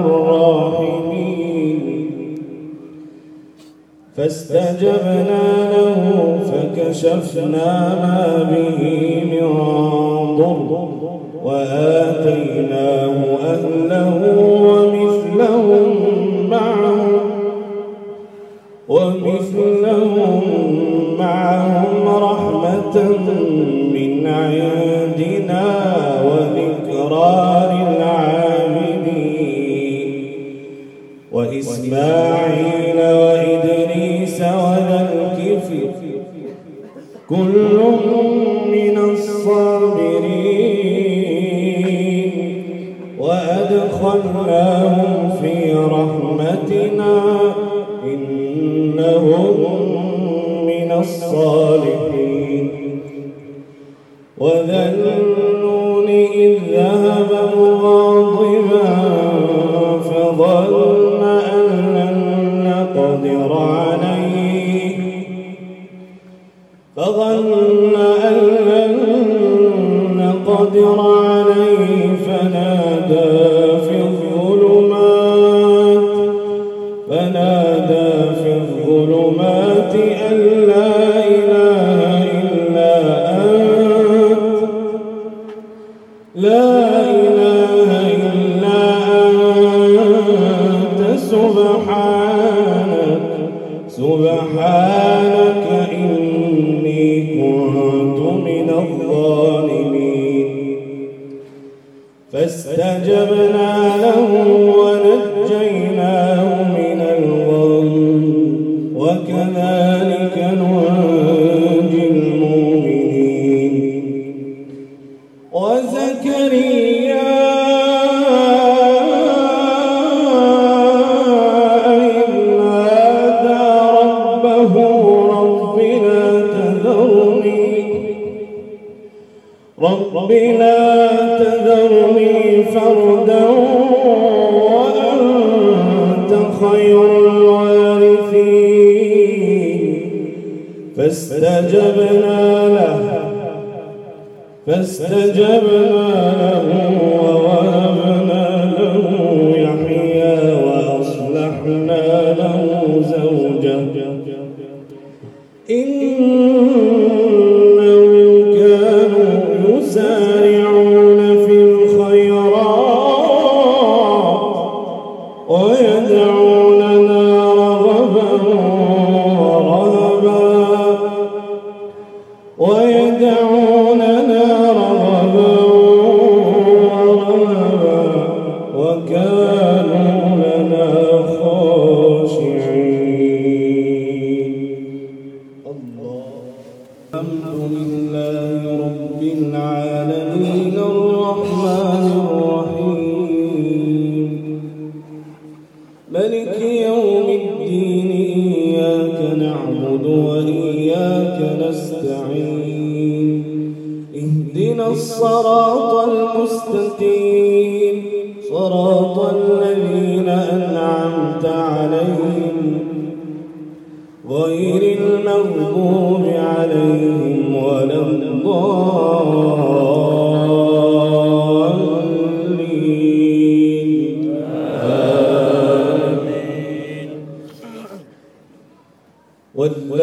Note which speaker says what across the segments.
Speaker 1: الراحمين. فاستجبنا له فكشفنا ما به من ضر وآتيناه أهله كل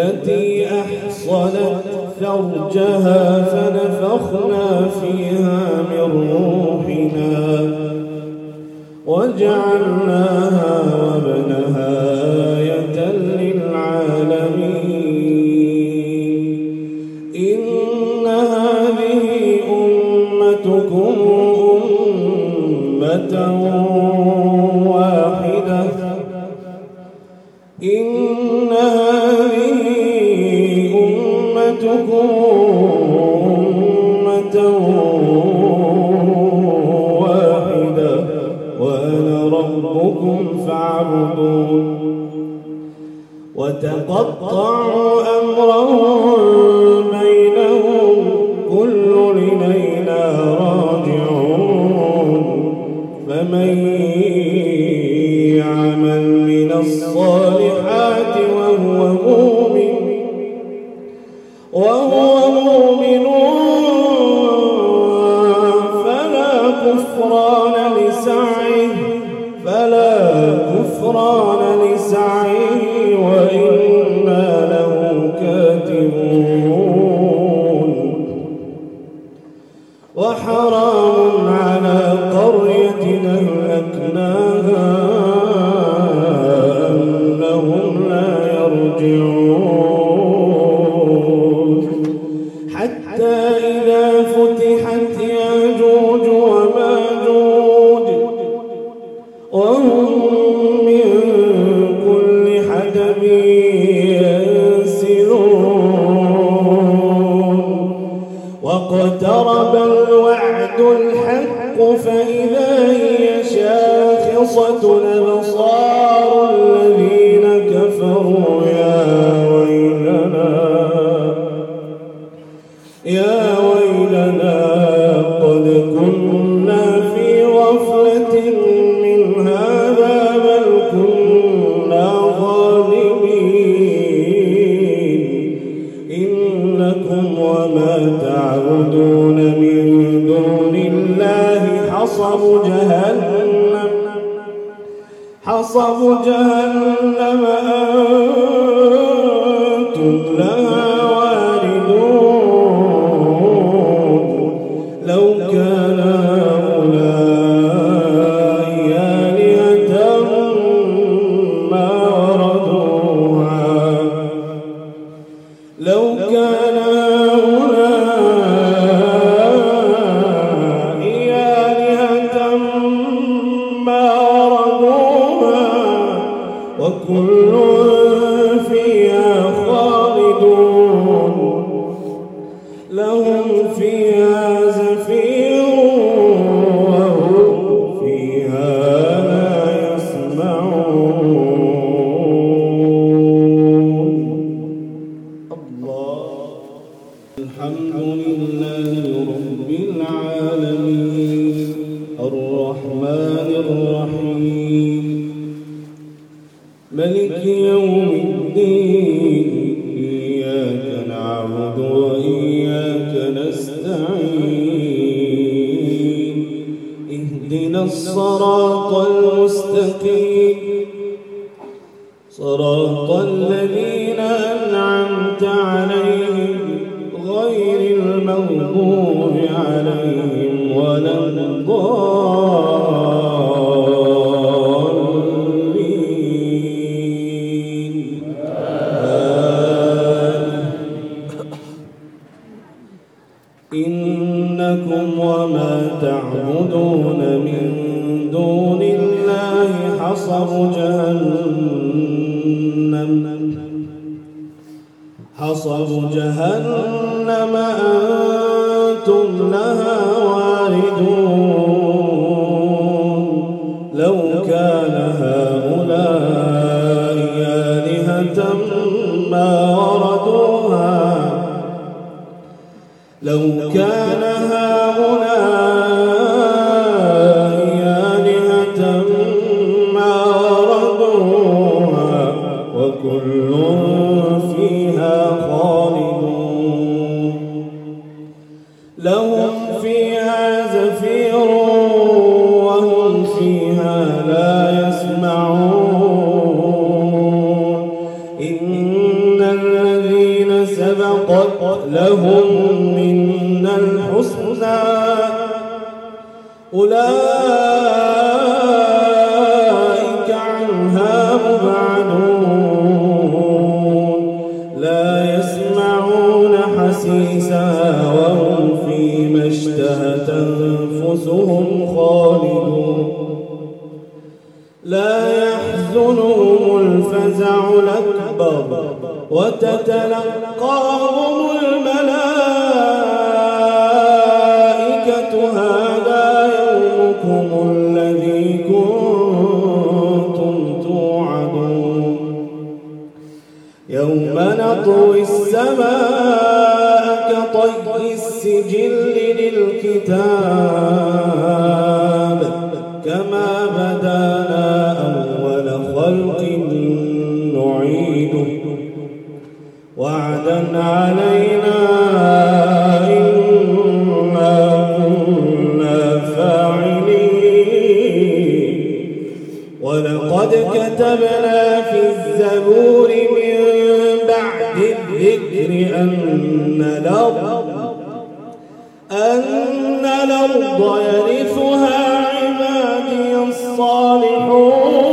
Speaker 1: التي أحصلت فرجها فنفخنا فيها من روحنا وجعلناها وابنها غفران لسعادتك حصب جهنم أنتم لها صراط الذين أنعمت عليهم غير المغضوب عليهم ولا الضالين. إنكم وما تعبدون حصب جهنم أن كتبنا في الزبور من بعد الذكر أن الأرض أن الأرض يرثها عبادي الصالحون.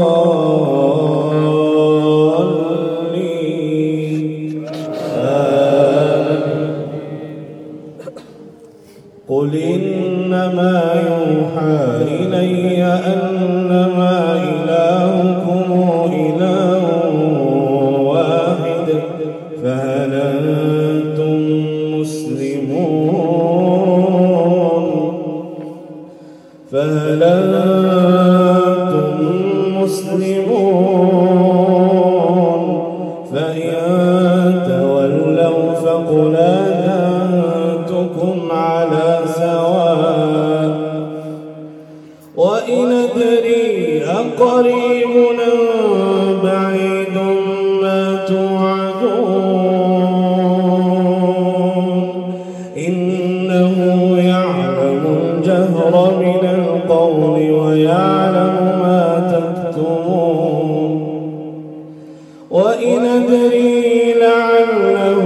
Speaker 1: يدري لعله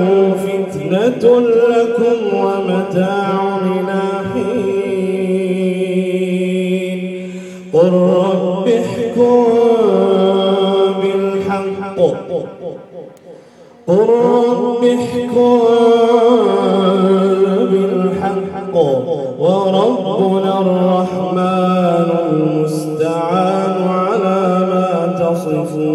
Speaker 1: فتنة لكم ومتاع إلى حين. قل رب احكم بالحق. قل رب احكم بالحق. وربنا الرحمن المستعان على ما تصفون.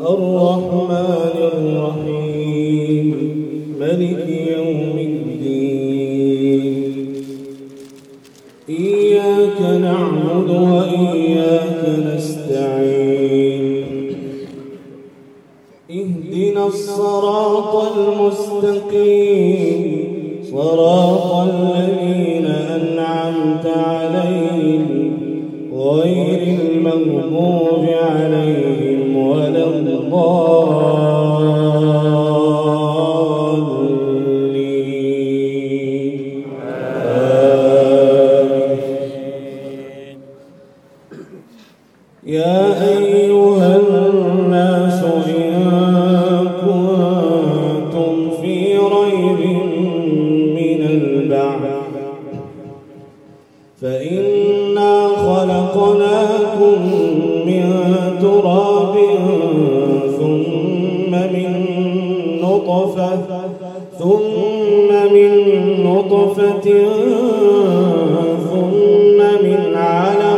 Speaker 1: الرحمن الرحيم.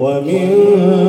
Speaker 1: 我明。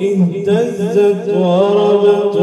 Speaker 1: اهتزت وربت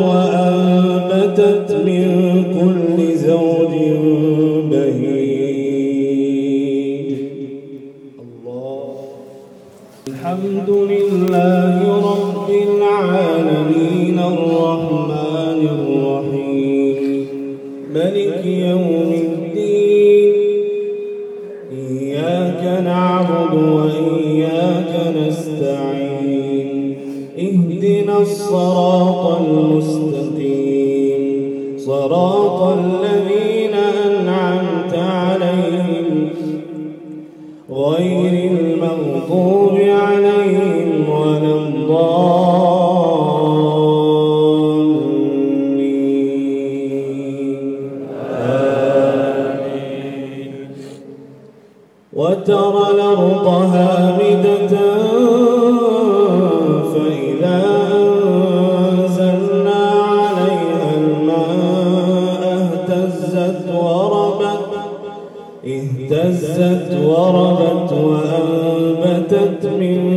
Speaker 1: من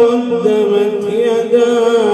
Speaker 1: قدمت يداك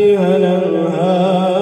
Speaker 2: فليمدد بسبب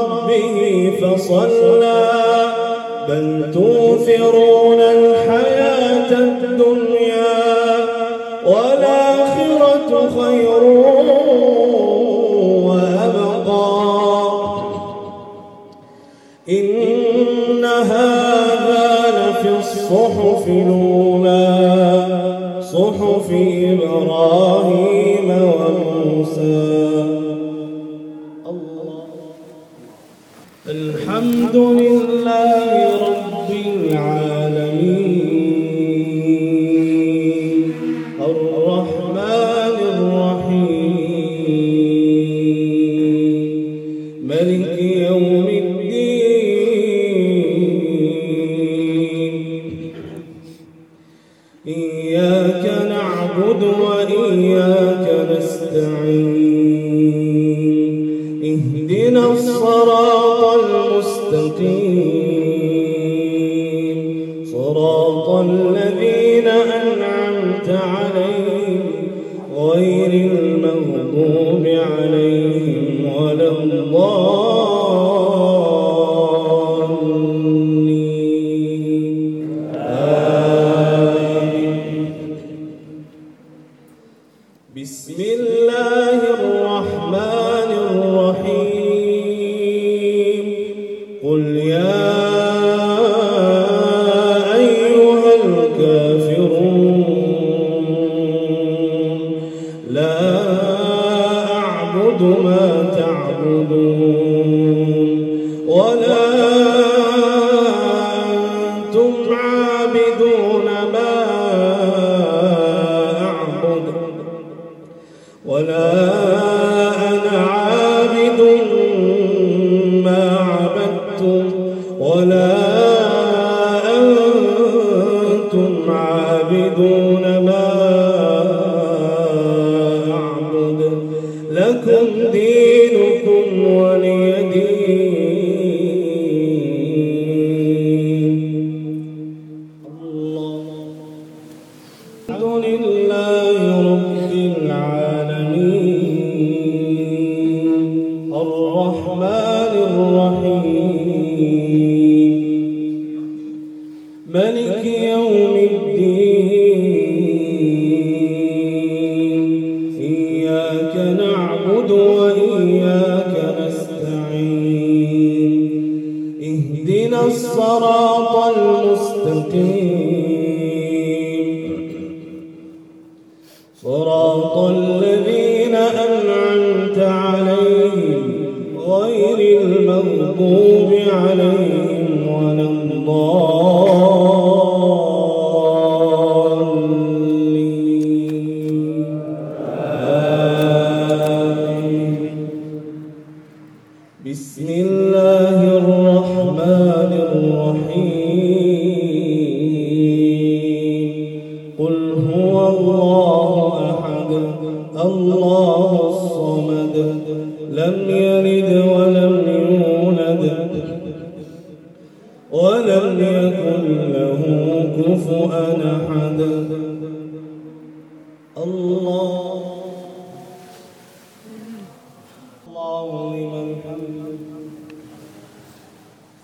Speaker 1: ربه فصلى بل توفرون الحياة الدنيا والآخرة خير وأبقى. إن هذا لفي الصحف الأولى صحف إبراهيم. الحمد لله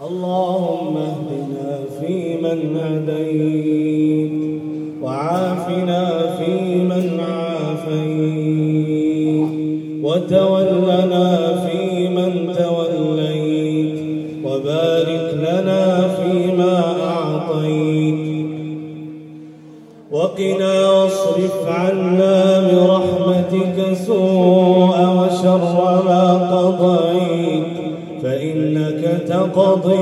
Speaker 1: اللهم اهدنا فيمن هديت وعافنا فيمن عافيت وتولنا Yadayı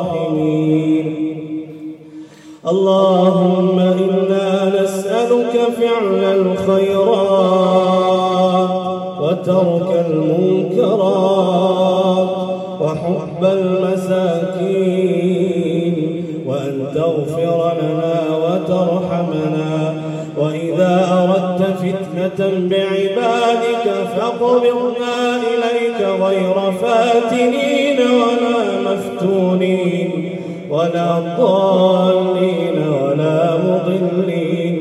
Speaker 1: الراحمين. اللهم إنا نسألك فعل الخيرات وترك المنكرات وحب المساكين وأن تغفر لنا وترحمنا. وإذا أردت فتنة بعبادك فاقبضنا إليك غير فاتنين ولا مفتونين ولا ضالين ولا مضلين.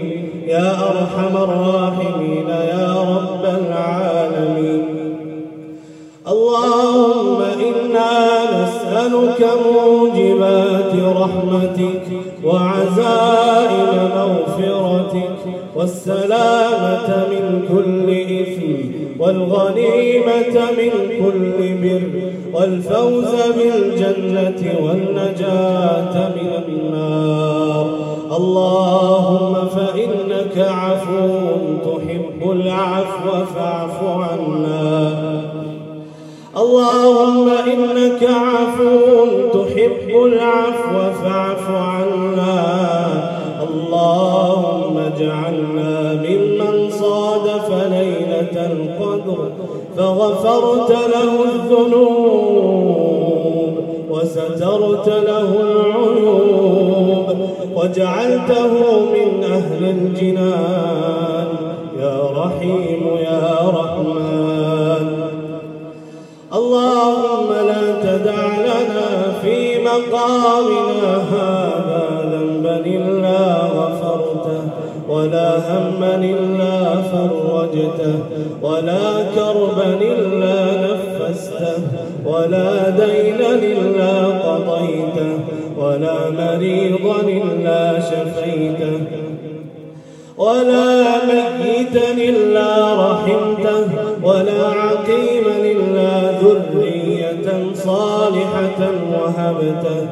Speaker 1: يا أرحم الراحمين يا رب العالمين. اللهم إنا نسألك موجبات رحمتك وعزائم مغفرتك والسلامة من كل إثم والغنيمة من كل بر والفوز بالجنة والنجاة من النار. اللهم فإنك عفو تحب العفو فاعف عنا. اللهم إنك عفو تحب العفو فاعف عنا. اللهم اجعلنا ممن صادف ليلة القدر فغفرت له الذنوب وسترت له العيوب وجعلته من أهل الجنان. يا رحيم يا رحمن. في مقامنا هذا ذنبا إلا غفرته ولا هما إلا فرجته ولا كربا إلا نفسته ولا دينا إلا قضيته ولا مريضا إلا شفيته ولا ميتا إلا رحمته ولا عقيما إلا ذرية صالحة. وهبته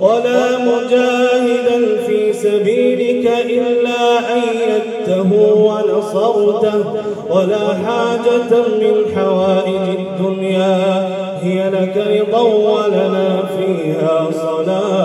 Speaker 1: ولا مجاهدا في سبيلك إلا أيدته ونصرته ولا حاجة من حوائج الدنيا هي لك رضا ولنا فيها صلاح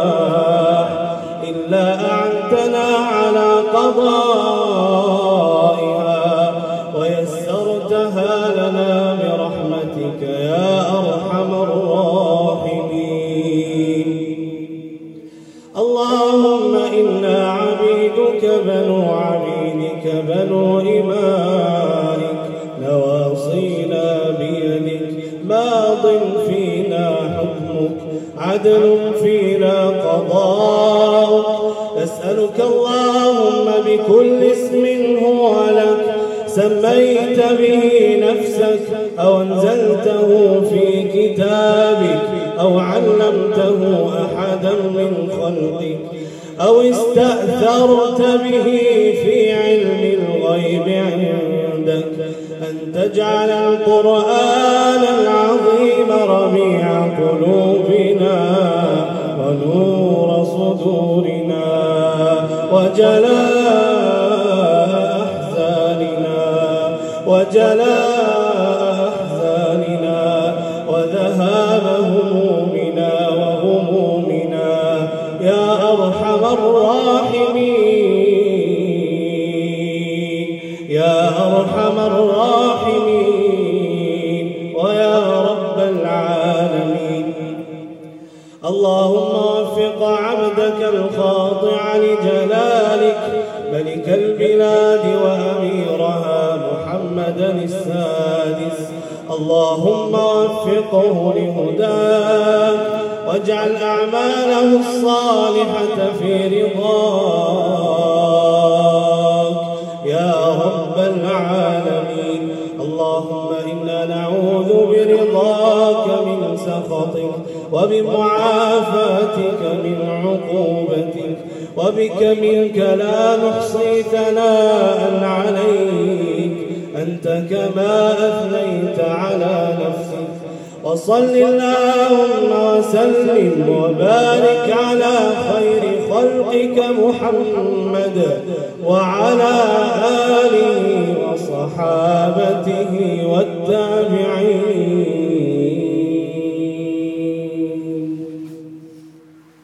Speaker 1: أرحم الراحمين. يا أرحم الراحمين. ويا رب العالمين. اللهم وفق عبدك الخاضع لجلالك ملك البلاد وأميرها محمدا السادس. اللهم وفقه لهداك واجعل أعماله الصالحة في رضاك. يا رب العالمين. اللهم إنا نعوذ برضاك من سخطك وبمعافاتك من عقوبتك وبك منك لا نحصي ثناء عليك. أنت كما أثنيت على نفسك وصل اللهم وسلم وبارك على خير خلقك محمد وعلى آله وصحابته والتابعين.